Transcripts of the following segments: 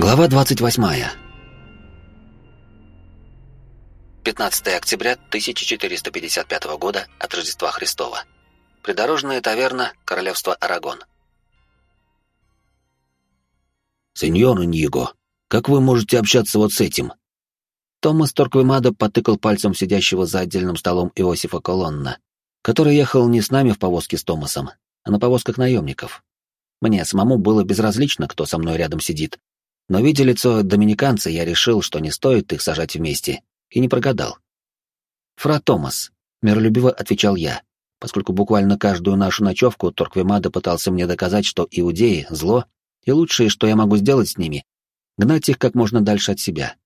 Глава 28. 15 октября 1455 года от Рождества Христова. Придорожная таверна, Королевство Арагон. «Сеньор Ньего, как вы можете общаться вот с этим?» Томас Торквемада потыкал пальцем сидящего за отдельным столом Иосифа Колонна, который ехал не с нами в повозке с Томасом, а на повозках наемников. Мне самому было безразлично, кто со мной рядом сидит, но, видя лицо доминиканца, я решил, что не стоит их сажать вместе, и не прогадал. «Фра Томас», — миролюбиво отвечал я, поскольку буквально каждую нашу ночевку Торквемада пытался мне доказать, что иудеи — зло, и лучшее, что я могу сделать с ними — гнать их как можно дальше от себя.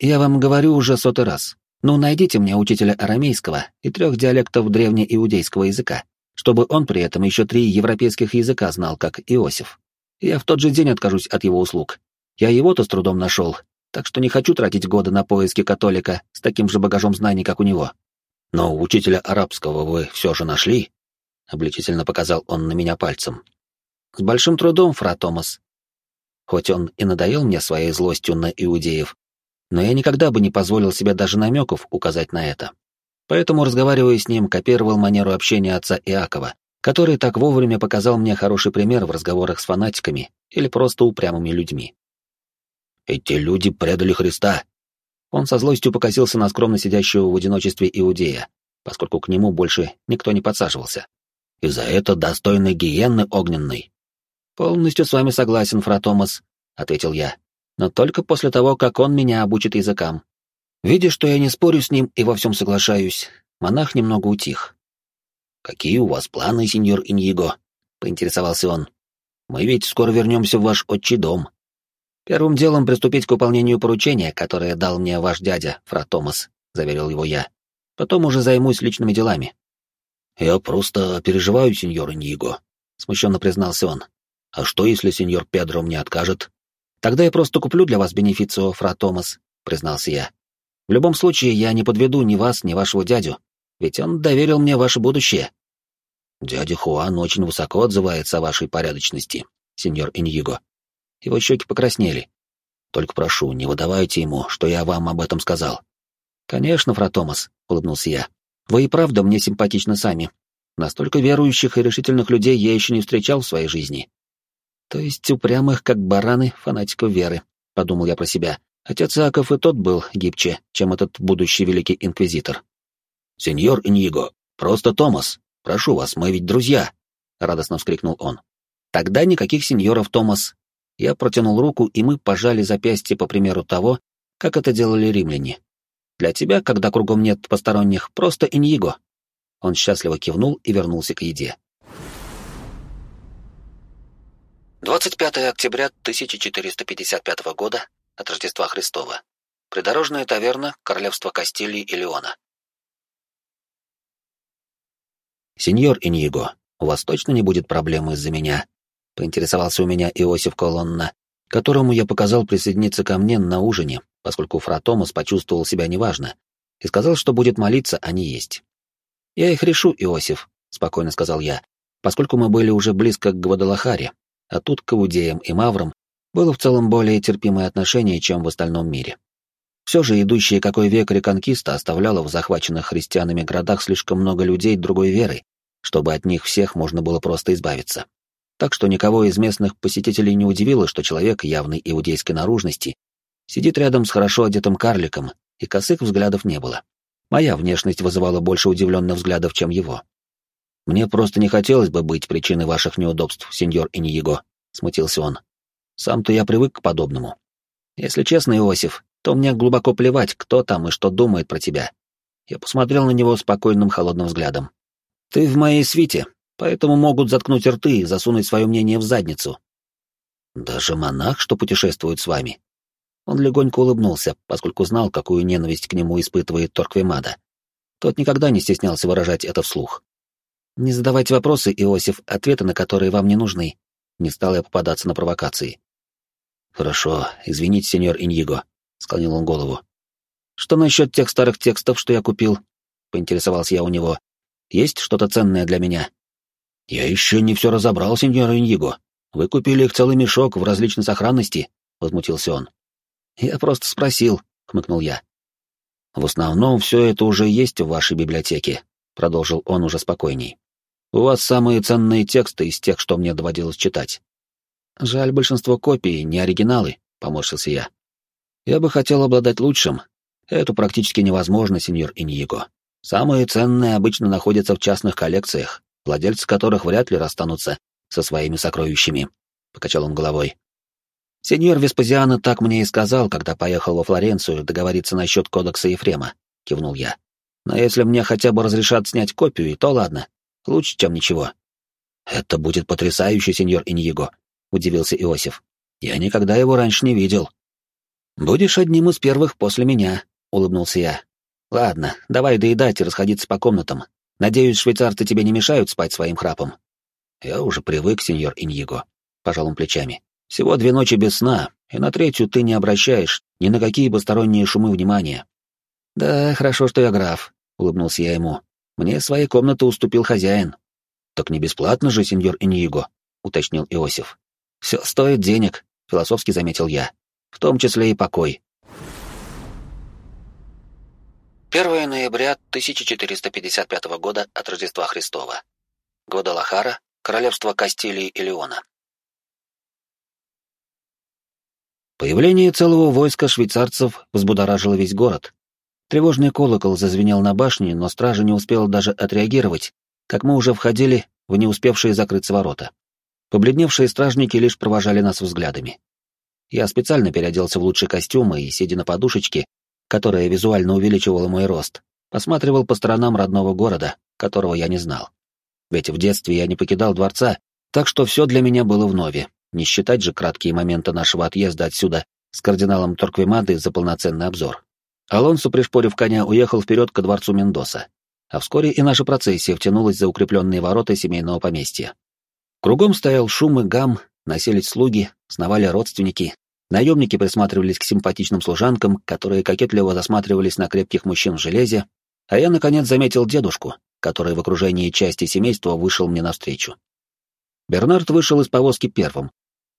Я вам говорю уже сотый раз. Ну, найдите мне учителя арамейского и трех диалектов древнеиудейского языка, чтобы он при этом еще три европейских языка знал, как Иосиф. Я в тот же день откажусь от его услуг, я его-то с трудом нашел, так что не хочу тратить годы на поиски католика с таким же багажом знаний, как у него. Но учителя арабского вы все же нашли? Обличительно показал он на меня пальцем. С большим трудом, фра Томас. Хоть он и надоел мне своей злостью на иудеев, но я никогда бы не позволил себе даже намеков указать на это. Поэтому, разговаривая с ним, копировал манеру общения отца Иакова, который так вовремя показал мне хороший пример в разговорах с фанатиками или просто упрямыми людьми. Эти люди предали Христа. Он со злостью покосился на скромно сидящего в одиночестве иудея, поскольку к нему больше никто не подсаживался. И за это достойны гиенны огненной. Полностью с вами согласен, фра Томас, ответил я. Но только после того, как он меня обучит языкам. Видя, что я не спорю с ним и во всем соглашаюсь, монах немного утих. «Какие у вас планы, сеньор Иньего?» — поинтересовался он. «Мы ведь скоро вернемся в ваш отчий дом». «Первым делом приступить к выполнению поручения, которое дал мне ваш дядя, фра Томас», — заверил его я. «Потом уже займусь личными делами». «Я просто переживаю, сеньор Иньего», — смущенно признался он. «А что, если сеньор Педро мне откажет?» «Тогда я просто куплю для вас бенефицио, фра Томас», — признался я. «В любом случае, я не подведу ни вас, ни вашего дядю, ведь он доверил мне ваше будущее». «Дядя Хуан очень высоко отзывается о вашей порядочности, сеньор Иньего», его щеки покраснели. «Только прошу, не выдавайте ему, что я вам об этом сказал». «Конечно, фра Томас», — улыбнулся я. «Вы и правда мне симпатичны сами. Настолько верующих и решительных людей я еще не встречал в своей жизни». «То есть упрямых, как бараны, фанатиков веры», — подумал я про себя. Отец Иаков и тот был гибче, чем этот будущий великий инквизитор. «Сеньор Иньего, просто Томас. Прошу вас, мы ведь друзья», — радостно вскрикнул он. «Тогда никаких сеньоров, Томас. Я протянул руку, и мы пожали запястье по примеру того, как это делали римляне. Для тебя, когда кругом нет посторонних, просто иньего. Он счастливо кивнул и вернулся к еде. 25 октября 1455 года от Рождества Христова. Придорожная таверна Королевства Кастилии и Леона. «Сеньор Иньего, у вас точно не будет проблемы из-за меня?» — поинтересовался у меня Иосиф Колонна, которому я показал присоединиться ко мне на ужине, поскольку фра Томас почувствовал себя неважно, и сказал, что будет молиться, а не есть. «Я их решу, Иосиф», — спокойно сказал я, поскольку мы были уже близко к Гвадалахаре, а тут к Иудеям и Маврам было в целом более терпимое отношение, чем в остальном мире. Все же идущие какой век реконкиста оставляла в захваченных христианами городах слишком много людей другой веры, чтобы от них всех можно было просто избавиться так что никого из местных посетителей не удивило, что человек явной иудейской наружности сидит рядом с хорошо одетым карликом, и косых взглядов не было. Моя внешность вызывала больше удивленных взглядов, чем его. «Мне просто не хотелось бы быть причиной ваших неудобств, сеньор Иньего», — смутился он. «Сам-то я привык к подобному. Если честно, Иосиф, то мне глубоко плевать, кто там и что думает про тебя». Я посмотрел на него спокойным холодным взглядом. «Ты в моей свите, поэтому могут заткнуть рты и засунуть свое мнение в задницу. Даже монах, что путешествует с вами. Он легонько улыбнулся, поскольку знал, какую ненависть к нему испытывает Торквемада. Тот никогда не стеснялся выражать это вслух. «Не задавайте вопросы, Иосиф, ответы на которые вам не нужны». Не стал я попадаться на провокации. «Хорошо, извините, сеньор Иньего», — склонил он голову. «Что насчет тех старых текстов, что я купил?» — поинтересовался я у него. «Есть что-то ценное для меня?» «Я еще не все разобрал, сеньор Иньего. Вы купили их целый мешок в различной сохранности», — возмутился он. «Я просто спросил», — хмыкнул я. «В основном все это уже есть в вашей библиотеке», — продолжил он уже спокойней. «У вас самые ценные тексты из тех, что мне доводилось читать». «Жаль, большинство копий не оригиналы», — поморщился я. «Я бы хотел обладать лучшим. Это практически невозможно, сеньор Иньего. Самые ценные обычно находятся в частных коллекциях, владельцы которых вряд ли расстанутся со своими сокровищами», — покачал он головой. «Сеньор Веспазиано так мне и сказал, когда поехал во Флоренцию договориться насчет кодекса Ефрема», — кивнул я. «Но если мне хотя бы разрешат снять копию, то ладно. Лучше, чем ничего». «Это будет потрясающе, сеньор Иньего», — удивился Иосиф. «Я никогда его раньше не видел». «Будешь одним из первых после меня», — улыбнулся я. «Ладно, давай доедать и расходиться по комнатам. Надеюсь, швейцарцы тебе не мешают спать своим храпом». «Я уже привык, сеньор Иньего», — пожал он плечами. Всего две ночи без сна, и на третью ты не обращаешь ни на какие посторонние шумы внимания. Да, хорошо, что я граф, улыбнулся я ему. Мне своей комнаты уступил хозяин. Так не бесплатно же, сеньор Иньего, уточнил Иосиф. Все стоит денег, философски заметил я. В том числе и покой. 1 ноября 1455 года от Рождества Христова. Гвадалахара, королевство Кастилии и Леона. Появление целого войска швейцарцев взбудоражило весь город. Тревожный колокол зазвенел на башне, но стража не успела даже отреагировать, как мы уже входили в не успевшие закрыться ворота. Побледневшие стражники лишь провожали нас взглядами. Я специально переоделся в лучший костюм и, сидя на подушечке, которая визуально увеличивала мой рост, посматривал по сторонам родного города, которого я не знал. Ведь в детстве я не покидал дворца, так что все для меня было вновь, не считать же краткие моменты нашего отъезда отсюда с кардиналом Торквемады за полноценный обзор. Алонсо, пришпорив коня, уехал вперед ко дворцу Мендоса. А вскоре и наша процессия втянулась за укрепленные ворота семейного поместья. Кругом стоял шум и гам, носились слуги, сновали родственники, наемники присматривались к симпатичным служанкам, которые кокетливо засматривались на крепких мужчин в железе, а я, наконец, заметил дедушку, который в окружении части семейства вышел мне навстречу. Бернард вышел из повозки первым,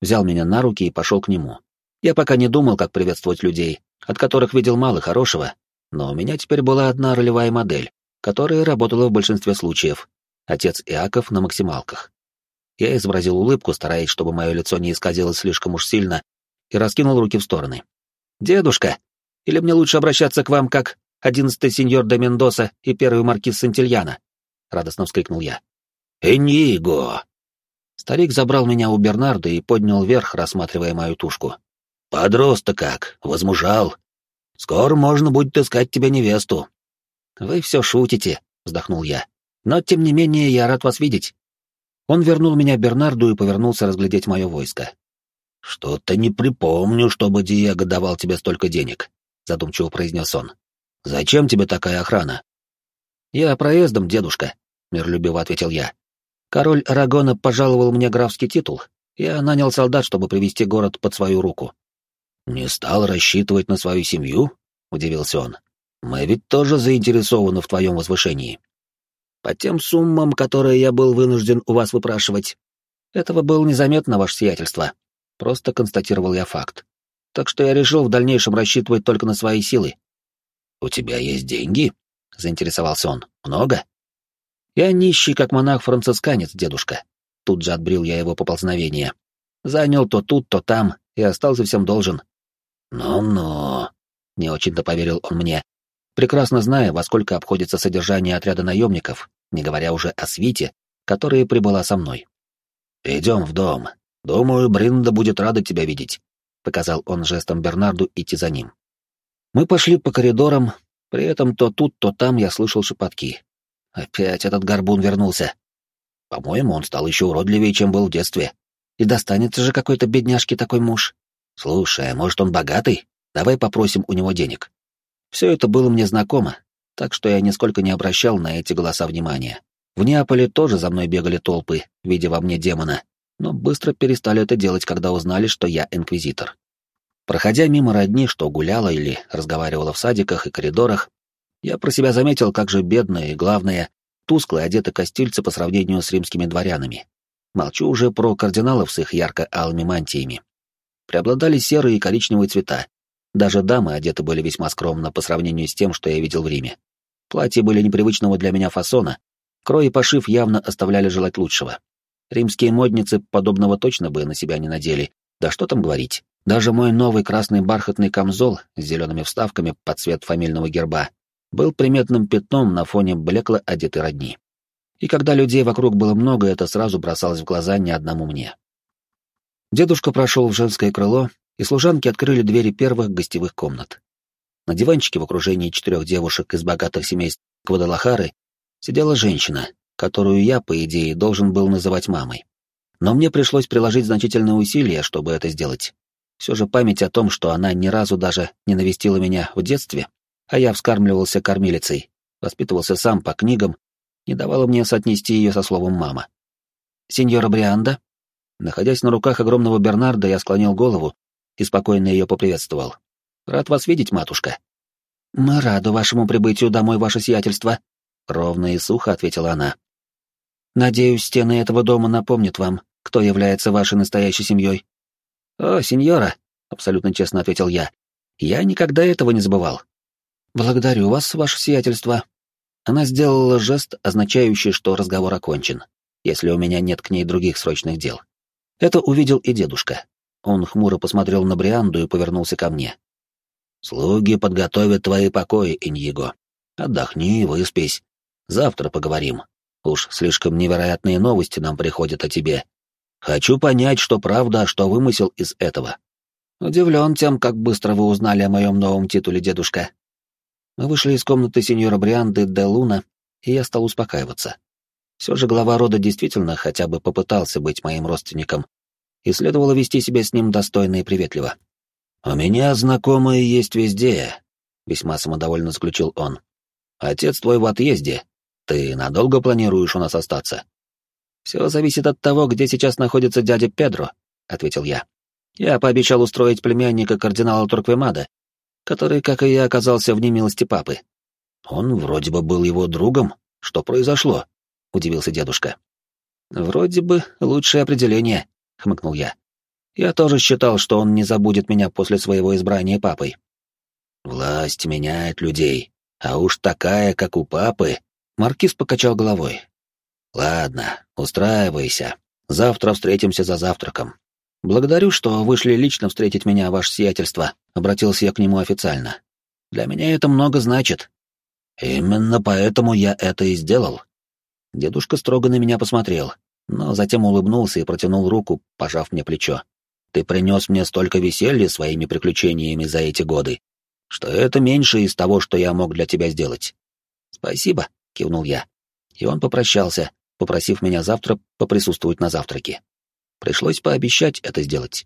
взял меня на руки и пошел к нему. Я пока не думал, как приветствовать людей, от которых видел мало хорошего, но у меня теперь была одна ролевая модель, которая работала в большинстве случаев. Отец Иаков на максималках. Я изобразил улыбку, стараясь, чтобы мое лицо не исказилось слишком уж сильно, и раскинул руки в стороны. «Дедушка! Или мне лучше обращаться к вам как одиннадцатый сеньор де Мендоса и первый маркиз Сантильяна?» — радостно вскрикнул я. «Эниго!» Старик забрал меня у Бернарда и поднял вверх, рассматривая мою тушку. «Подрос-то как, возмужал. Скоро можно будет искать тебе невесту». «Вы все шутите», — вздохнул я. «Но, тем не менее, я рад вас видеть». Он вернул меня Бернарду и повернулся разглядеть мое войско. «Что-то не припомню, чтобы Диего давал тебе столько денег», — задумчиво произнес он. «Зачем тебе такая охрана?» «Я проездом, дедушка», — миролюбиво ответил я. Король Арагона пожаловал мне графский титул. Я нанял солдат, чтобы привести город под свою руку. «Не стал рассчитывать на свою семью?» — удивился он. «Мы ведь тоже заинтересованы в твоем возвышении». «По тем суммам, которые я был вынужден у вас выпрашивать, этого было незаметно, ваше сиятельство. Просто констатировал я факт. Так что я решил в дальнейшем рассчитывать только на свои силы». «У тебя есть деньги?» — заинтересовался он. «Много?» Я нищий, как монах-францисканец, дедушка. Тут же отбрил я его поползновение. Занял то тут, то там, и остался всем должен. «Ну-ну», — не очень-то поверил он мне, прекрасно зная, во сколько обходится содержание отряда наемников, не говоря уже о свите, которая прибыла со мной. «Идем в дом. Думаю, Бринда будет рада тебя видеть», — показал он жестом Бернарду идти за ним. Мы пошли по коридорам, при этом то тут, то там я слышал шепотки. Опять этот горбун вернулся. По-моему, он стал еще уродливее, чем был в детстве. И достанется же какой-то бедняжке такой муж. Слушай, а может, он богатый? Давай попросим у него денег. Все это было мне знакомо, так что я нисколько не обращал на эти голоса внимания. В Неаполе тоже за мной бегали толпы, видя во мне демона, но быстро перестали это делать, когда узнали, что я инквизитор. Проходя мимо родни, что гуляла или разговаривала в садиках и коридорах, я про себя заметил, как же бедные и, главное, тускло одеты костильцы по сравнению с римскими дворянами. Молчу уже про кардиналов с их ярко-алыми мантиями. преобладали серые и коричневые цвета. Даже дамы одеты были весьма скромно по сравнению с тем, что я видел в Риме. Платья были непривычного для меня фасона, крой и пошив явно оставляли желать лучшего. Римские модницы подобного точно бы на себя не надели, да что там говорить. Даже мой новый красный бархатный камзол с зелеными вставками под цвет фамильного герба был приметным пятном на фоне блекло одетой родни. И когда людей вокруг было много, это сразу бросалось в глаза не одному мне. Дедушка прошел в женское крыло, и служанки открыли двери первых гостевых комнат. На диванчике в окружении четырех девушек из богатых семейств Квадалахары сидела женщина, которую я, по идее, должен был называть мамой. Но мне пришлось приложить значительные усилия, чтобы это сделать. Все же память о том, что она ни разу даже не навестила меня в детстве, а я вскармливался кормилицей, воспитывался сам по книгам, не давала мне соотнести ее со словом «мама». «Сеньора Брианда?» Находясь на руках огромного Бернарда, я склонил голову и спокойно ее поприветствовал. «Рад вас видеть, матушка». «Мы рады вашему прибытию домой, ваше сиятельство», — ровно и сухо ответила она. «Надеюсь, стены этого дома напомнят вам, кто является вашей настоящей семьей». «О, сеньора», — абсолютно честно ответил я, — «я никогда этого не забывал». «Благодарю вас, ваше сиятельство». Она сделала жест, означающий, что разговор окончен, если у меня нет к ней других срочных дел. Это увидел и дедушка. Он хмуро посмотрел на Брианду и повернулся ко мне. «Слуги подготовят твои покои, Иньего. Отдохни, выспись. Завтра поговорим. Уж слишком невероятные новости нам приходят о тебе. Хочу понять, что правда, а что вымысел из этого». «Удивлен тем, как быстро вы узнали о моем новом титуле, дедушка», мы вышли из комнаты сеньора Брианды де Луна, и я стал успокаиваться. Все же глава рода действительно хотя бы попытался быть моим родственником, и следовало вести себя с ним достойно и приветливо. «У меня знакомые есть везде», — весьма самодовольно заключил он. «Отец твой в отъезде. Ты надолго планируешь у нас остаться?» «Все зависит от того, где сейчас находится дядя Педро», — ответил я. «Я пообещал устроить племянника кардинала Турквемада, который, как и я, оказался в немилости папы. Он вроде бы был его другом. Что произошло? удивился дедушка. Вроде бы лучшее определение, хмыкнул я. Я тоже считал, что он не забудет меня после своего избрания папой. Власть меняет людей, а уж такая, как у папы. Маркиз покачал головой. Ладно, устраивайся. Завтра встретимся за завтраком. «Благодарю, что вышли лично встретить меня, ваше сиятельство», — обратился я к нему официально. «Для меня это много значит». «Именно поэтому я это и сделал». Дедушка строго на меня посмотрел, но затем улыбнулся и протянул руку, пожав мне плечо. «Ты принес мне столько веселья своими приключениями за эти годы, что это меньше из того, что я мог для тебя сделать». «Спасибо», — кивнул я. И он попрощался, попросив меня завтра поприсутствовать на завтраке. Пришлось пообещать это сделать.